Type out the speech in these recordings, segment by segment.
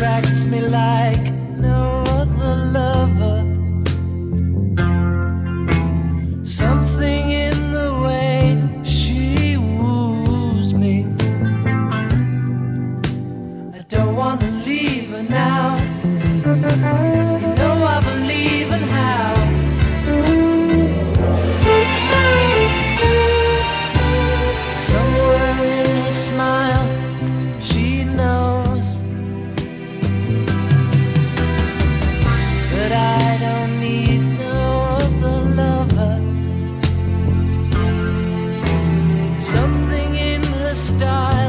attracts me like no other lover. Something in the way she woos me. I don't want to leave her now. You know I believe in how. Somewhere in her smile. Something in her style.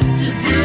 have to do.